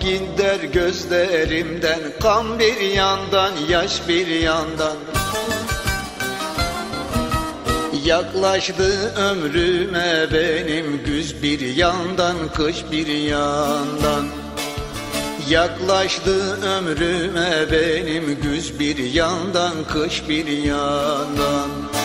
gider gözlerimden Kan bir yandan yaş bir yandan. Yaklaştı ömrüme benim güz bir yandan kış bir yandan. Yaklaştı ömrüme benim güz bir yandan kış bir yandan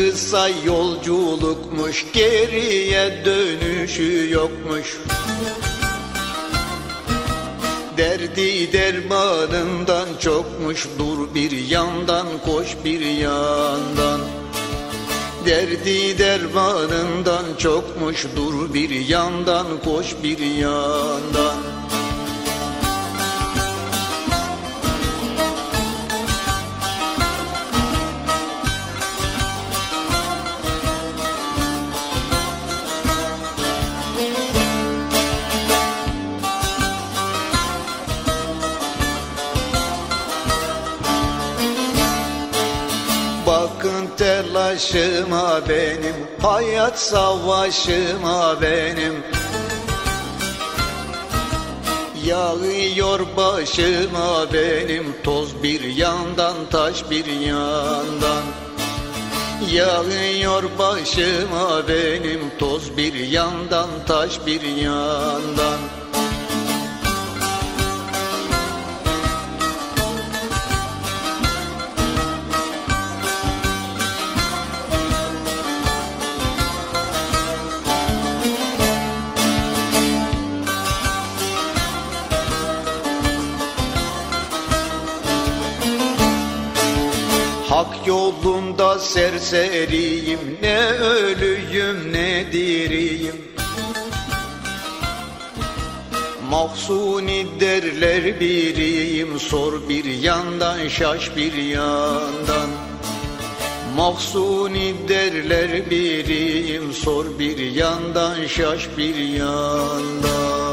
kısa yolculukmuş Geriye dönüşü yokmuş. Derdi dermanından çokmuş Dur bir yandan koş bir yandan. Derdi dermanından çokmuş Dur bir yandan koş bir yandan Bakın telaşıma benim Hayat savaşıma benim. Yağıyor başıma benim Toz bir yandan taş bir yandan. Yağıyor başıma benim Toz bir yandan taş bir yandan Hak yolunda serseriyim. Ne ölüyüm ne diriyim. Mahsuni derler biriyim. Sor bir yandan şaş bir yandan. Mahsuni derler biriyim. Sor bir yandan şaş bir yandan